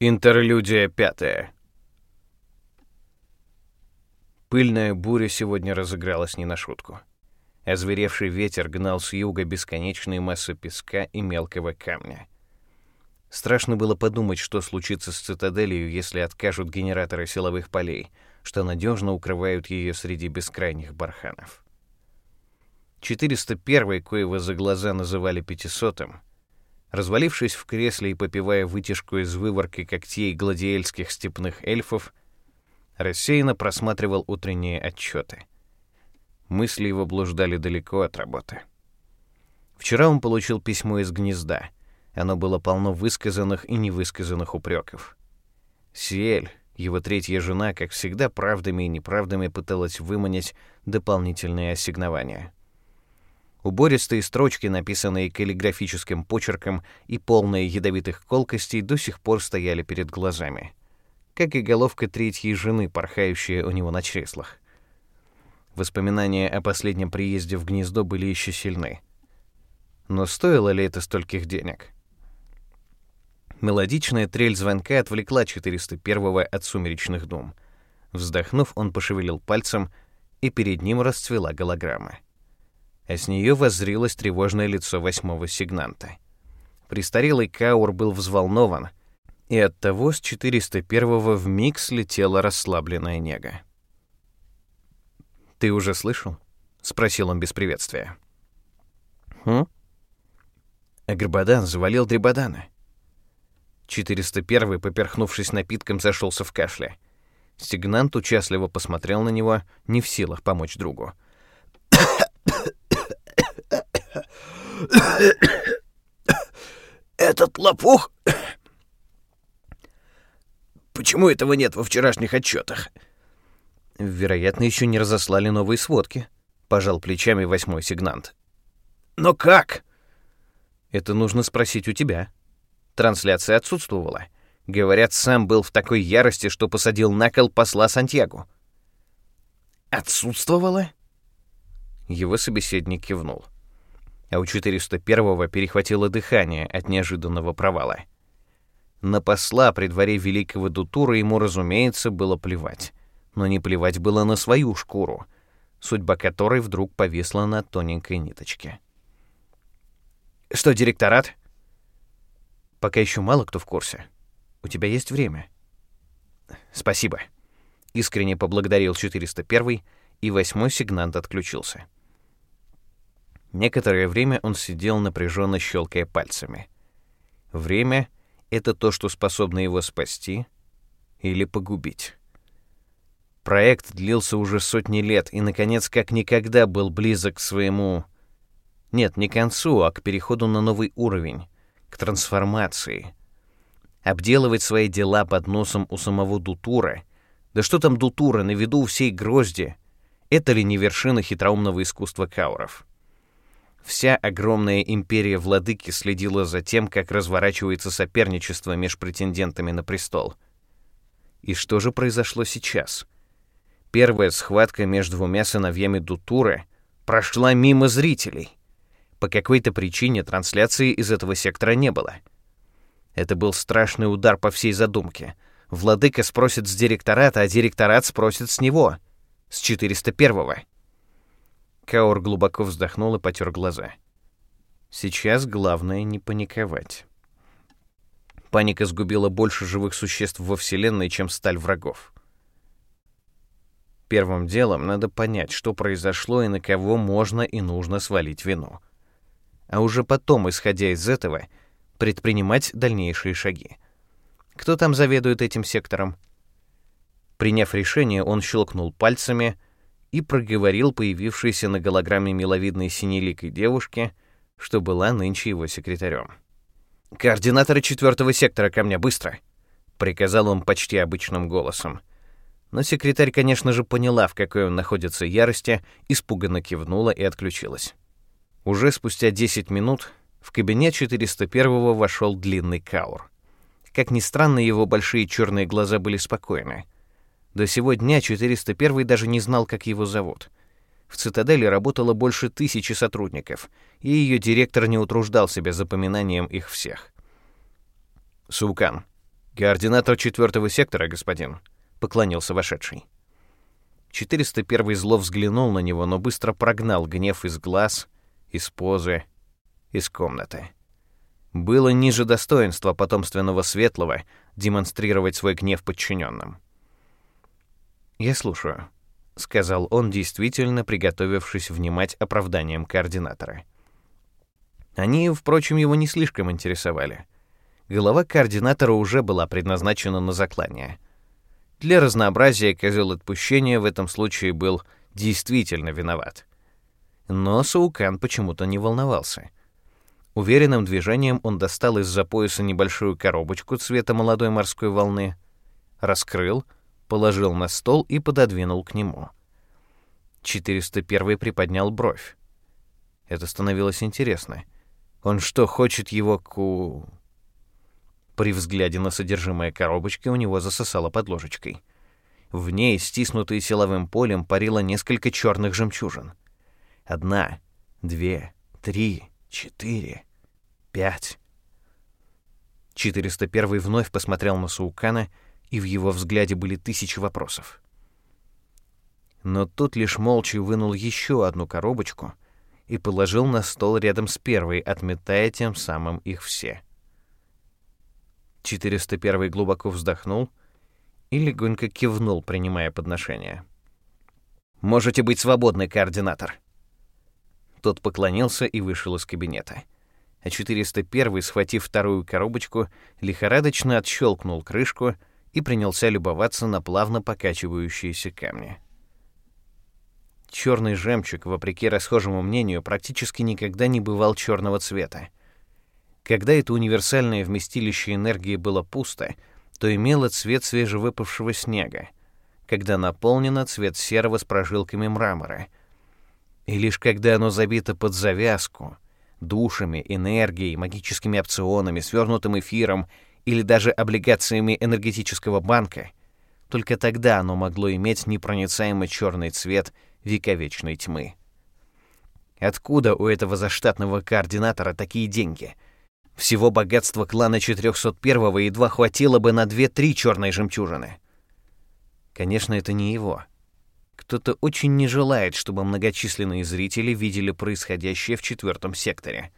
Интерлюдия пятая. Пыльная буря сегодня разыгралась не на шутку. Озверевший ветер гнал с юга бесконечные массы песка и мелкого камня. Страшно было подумать, что случится с цитаделью, если откажут генераторы силовых полей, что надежно укрывают ее среди бескрайних барханов. 401-й, коего за глаза называли пятисотым, Развалившись в кресле и попивая вытяжку из выворки когтей гладиэльских степных эльфов, рассеянно просматривал утренние отчеты. Мысли его блуждали далеко от работы. Вчера он получил письмо из гнезда. Оно было полно высказанных и невысказанных упреков. Сиэль, его третья жена, как всегда, правдами и неправдами пыталась выманить дополнительные ассигнования. Убористые строчки, написанные каллиграфическим почерком и полные ядовитых колкостей, до сих пор стояли перед глазами. Как и головка третьей жены, порхающая у него на чреслах. Воспоминания о последнем приезде в гнездо были еще сильны. Но стоило ли это стольких денег? Мелодичная трель звонка отвлекла 401-го от сумеречных дум. Вздохнув, он пошевелил пальцем, и перед ним расцвела голограмма а с нее воззрилось тревожное лицо восьмого сигнанта. Престарелый Каур был взволнован, и оттого с 401-го вмиг слетела расслабленная нега. «Ты уже слышал?» — спросил он без приветствия. «Хм?» Агрбадан завалил Дребадана. 401-й, поперхнувшись напитком, зашелся в кашле. Сигнант участливо посмотрел на него, не в силах помочь другу. Этот лопух... Почему этого нет во вчерашних отчетах? Вероятно, еще не разослали новые сводки. Пожал плечами восьмой сигнант. Но как? Это нужно спросить у тебя. Трансляция отсутствовала. Говорят, сам был в такой ярости, что посадил на кол посла Сантьяго. Отсутствовала? Его собеседник кивнул а у 401-го перехватило дыхание от неожиданного провала. На посла при дворе великого Дутура ему, разумеется, было плевать. Но не плевать было на свою шкуру, судьба которой вдруг повисла на тоненькой ниточке. «Что, директорат?» «Пока еще мало кто в курсе. У тебя есть время». «Спасибо», — искренне поблагодарил 401 и восьмой сигнант отключился. Некоторое время он сидел напряженно щелкая пальцами. Время — это то, что способно его спасти или погубить. Проект длился уже сотни лет и, наконец, как никогда был близок к своему... Нет, не к концу, а к переходу на новый уровень, к трансформации. Обделывать свои дела под носом у самого Дутура. Да что там Дутура, на виду у всей грозди. Это ли не вершина хитроумного искусства кауров? Вся огромная империя владыки следила за тем, как разворачивается соперничество между претендентами на престол. И что же произошло сейчас? Первая схватка между двумя сыновьями Дутура прошла мимо зрителей. По какой-то причине трансляции из этого сектора не было. Это был страшный удар по всей задумке. Владыка спросит с директората, а директорат спросит с него, с 401-го. Каор глубоко вздохнул и потер глаза. Сейчас главное не паниковать. Паника сгубила больше живых существ во Вселенной, чем сталь врагов. Первым делом надо понять, что произошло и на кого можно и нужно свалить вину. А уже потом, исходя из этого, предпринимать дальнейшие шаги. Кто там заведует этим сектором? Приняв решение, он щелкнул пальцами — и проговорил появившейся на голограмме миловидной синеликой девушке, что была нынче его секретарем. «Координаторы четвертого сектора ко мне, быстро!» — приказал он почти обычным голосом. Но секретарь, конечно же, поняла, в какой он находится ярости, испуганно кивнула и отключилась. Уже спустя 10 минут в кабинет 401-го вошел длинный каур. Как ни странно, его большие черные глаза были спокойны — до сего дня 401 даже не знал, как его зовут. В цитадели работало больше тысячи сотрудников, и ее директор не утруждал себя запоминанием их всех. Сукан. Координатор четвертого сектора, господин, поклонился вошедший. 401 зло взглянул на него, но быстро прогнал гнев из глаз, из позы, из комнаты. Было ниже достоинства потомственного светлого демонстрировать свой гнев подчиненным. «Я слушаю», — сказал он, действительно приготовившись внимать оправданием координатора. Они, впрочем, его не слишком интересовали. Голова координатора уже была предназначена на заклание. Для разнообразия козел отпущения в этом случае был действительно виноват. Но Саукан почему-то не волновался. Уверенным движением он достал из-за пояса небольшую коробочку цвета молодой морской волны, раскрыл, положил на стол и пододвинул к нему. 401 приподнял бровь. Это становилось интересно. Он что, хочет его ку... При взгляде на содержимое коробочки у него засосало под ложечкой. В ней, стиснутые силовым полем, парило несколько черных жемчужин. Одна, две, три, четыре, пять. 401 вновь посмотрел на Саукана, и в его взгляде были тысячи вопросов. Но тот лишь молча вынул еще одну коробочку и положил на стол рядом с первой, отметая тем самым их все. 401 глубоко вздохнул и легонько кивнул, принимая подношение. «Можете быть свободны, координатор». Тот поклонился и вышел из кабинета. А 401, схватив вторую коробочку, лихорадочно отщелкнул крышку и принялся любоваться на плавно покачивающиеся камни. Черный жемчуг, вопреки расхожему мнению, практически никогда не бывал черного цвета. Когда это универсальное вместилище энергии было пусто, то имело цвет свежевыпавшего снега, когда наполнено цвет серого с прожилками мрамора. И лишь когда оно забито под завязку, душами, энергией, магическими опционами, свернутым эфиром или даже облигациями энергетического банка, только тогда оно могло иметь непроницаемый черный цвет вековечной тьмы. Откуда у этого заштатного координатора такие деньги — всего богатства клана 401-го едва хватило бы на 2-3 черные жемчужины. Конечно, это не его. Кто-то очень не желает, чтобы многочисленные зрители видели происходящее в четвертом секторе.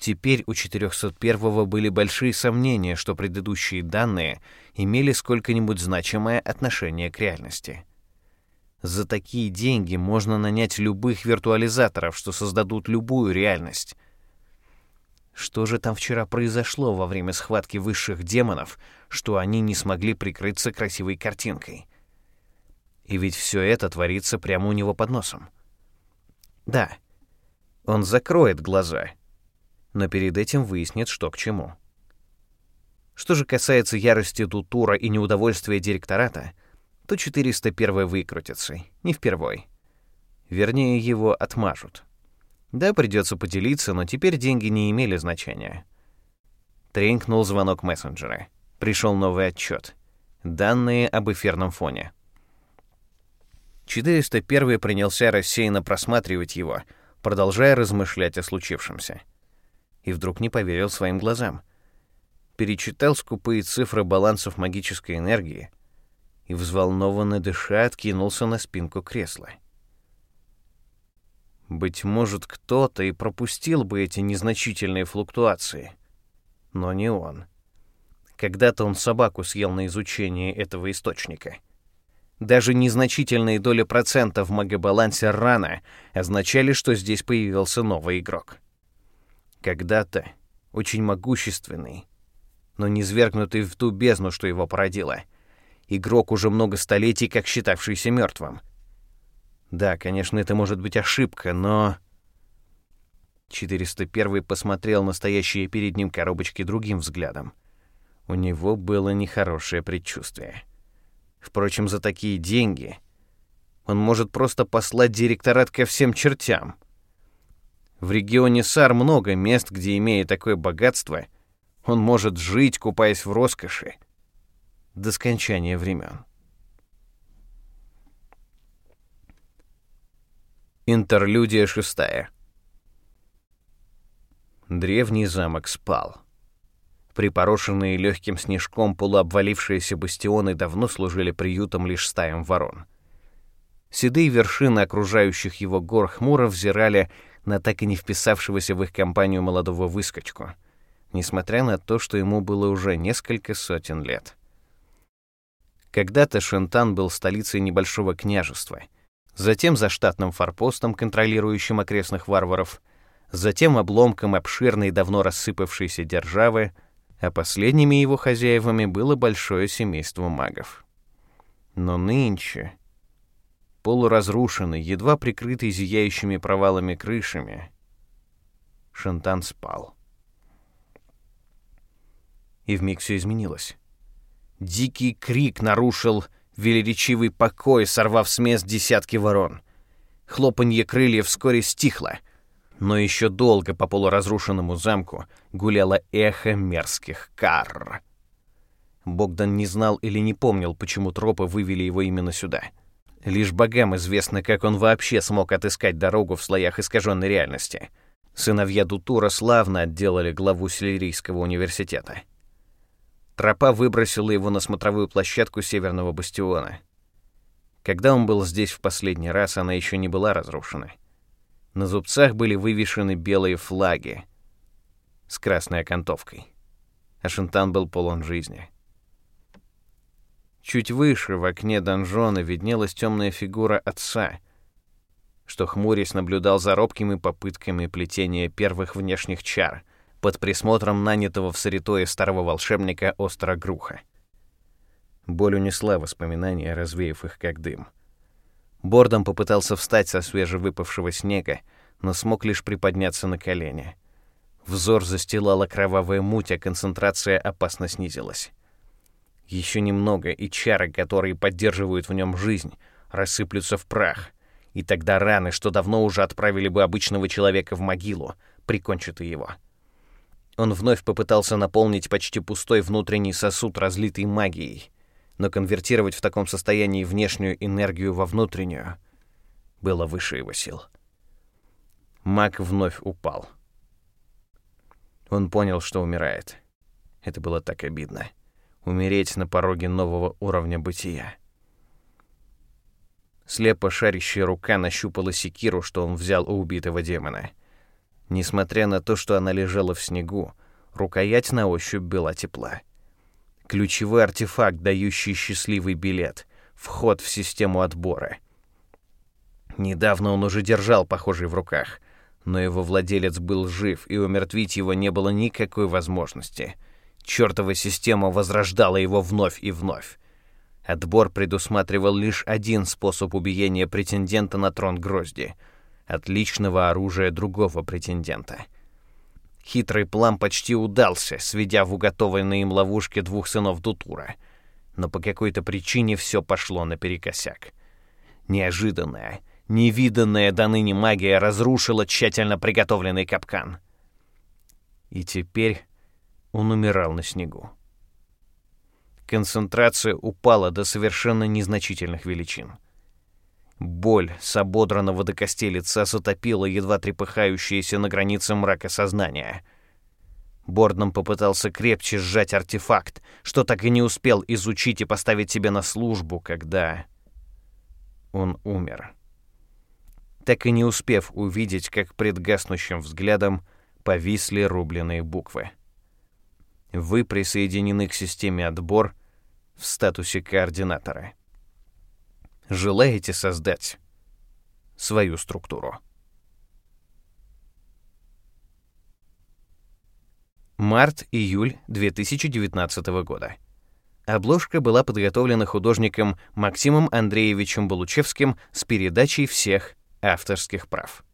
Теперь у 401-го были большие сомнения, что предыдущие данные имели сколько-нибудь значимое отношение к реальности. За такие деньги можно нанять любых виртуализаторов, что создадут любую реальность — что же там вчера произошло во время схватки высших демонов, что они не смогли прикрыться красивой картинкой? И ведь все это творится прямо у него под носом. Да, он закроет глаза, но перед этим выяснит, что к чему. Что же касается ярости Дутура и неудовольствия директората, то 401 выкрутится, не впервой. Вернее, его отмажут. Да, придется поделиться, но теперь деньги не имели значения. Тренькнул звонок мессенджера. Пришел новый отчет. Данные об эфирном фоне. 401 принялся рассеянно просматривать его, продолжая размышлять о случившемся. И вдруг не поверил своим глазам. Перечитал скупые цифры балансов магической энергии и, взволнованно дыша, откинулся на спинку кресла. Быть может, кто-то и пропустил бы эти незначительные флуктуации. Но не он. Когда-то он собаку съел на изучение этого источника. Даже незначительные доли процента в магобалансе рано означали, что здесь появился новый игрок. Когда-то очень могущественный, но не свергнутый в ту бездну, что его породило. Игрок уже много столетий, как считавшийся мертвым — да, конечно, это может быть ошибка, но... 401 посмотрел на стоящие перед ним коробочки другим взглядом. У него было нехорошее предчувствие. Впрочем, за такие деньги он может просто послать директорат ко всем чертям. В регионе Сар много мест, где, имея такое богатство, он может жить, купаясь в роскоши, до скончания времен. Интерлюдия шестая. Древний замок спал. Припорошенные легким снежком полуобвалившиеся бастионы давно служили приютом лишь стаям ворон. Седые вершины окружающих его гор хмуро взирали на так и не вписавшегося в их компанию молодого выскочку, несмотря на то, что ему было уже несколько сотен лет. Когда-то Шентан был столицей небольшого княжества, затем заштатным форпостом, контролирующим окрестных варваров, затем обломком обширной, давно рассыпавшейся державы, а последними его хозяевами было большое семейство магов. Но нынче, полуразрушенный, едва прикрытый зияющими провалами крышами, Шантан спал. И вмиг все изменилось. Дикий крик нарушил велеречивый покой, сорвав с мест десятки ворон. Хлопанье крыльев вскоре стихло, но еще долго по полуразрушенному замку гуляло эхо мерзких кар. Богдан не знал или не помнил, почему тропы вывели его именно сюда. Лишь богам известно, как он вообще смог отыскать дорогу в слоях искаженной реальности. Сыновья Дутура славно отделали главу Селерийского университета. Тропа выбросила его на смотровую площадку Северного бастиона. Когда он был здесь в последний раз, она еще не была разрушена. На зубцах были вывешены белые флаги с красной окантовкой. А Шантан был полон жизни. Чуть выше, в окне донжона, виднелась темная фигура отца, что хмурясь наблюдал за робкими попытками плетения первых внешних чар, под присмотром нанятого в Саритое старого волшебника Острогруха. Боль унесла воспоминания, развеяв их как дым. Бордом попытался встать со свежевыпавшего снега, но смог лишь приподняться на колени. Взор застилала кровавая муть, а концентрация опасно снизилась. Еще немного, и чары, которые поддерживают в нем жизнь, рассыплются в прах, и тогда раны, что давно уже отправили бы обычного человека в могилу, прикончат и его. — он вновь попытался наполнить почти пустой внутренний сосуд, разлитый магией, но конвертировать в таком состоянии внешнюю энергию во внутреннюю было выше его сил. Маг вновь упал. Он понял, что умирает. Это было так обидно. Умереть на пороге нового уровня бытия. Слепо шарящая рука нащупала секиру, что он взял у убитого демона — Несмотря на то, что она лежала в снегу, рукоять на ощупь была тепла. Ключевой артефакт, дающий счастливый билет, вход в систему отбора. Недавно он уже держал похожий в руках, но его владелец был жив, и умертвить его не было никакой возможности. Чёртова система возрождала его вновь и вновь. Отбор предусматривал лишь один способ убиения претендента на трон Грозди — отличного оружия другого претендента. Хитрый план почти удался, сведя в уготованные им ловушки двух сынов Дутура. Но по какой-то причине все пошло наперекосяк. Неожиданная, невиданная до ныне магия разрушила тщательно приготовленный капкан. И теперь он умирал на снегу. Концентрация упала до совершенно незначительных величин — Боль с ободранного до костей лица затопила едва трепыхающееся на границе мрака сознания. Бордном попытался крепче сжать артефакт, что так и не успел изучить и поставить себе на службу, когда он умер. Так и не успев увидеть, как пред гаснущим взглядом повисли рубленые буквы. Вы присоединены к системе отбор в статусе координатора желаете создать свою структуру. Март-июль 2019 года. Обложка была подготовлена художником Максимом Андреевичем Балучевским с передачей всех авторских прав.